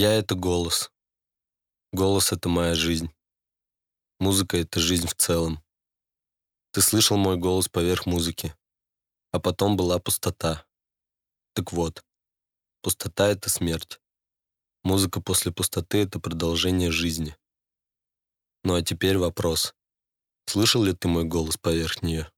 Я — это голос. Голос — это моя жизнь. Музыка — это жизнь в целом. Ты слышал мой голос поверх музыки. А потом была пустота. Так вот, пустота — это смерть. Музыка после пустоты — это продолжение жизни. Ну а теперь вопрос. Слышал ли ты мой голос поверх нее?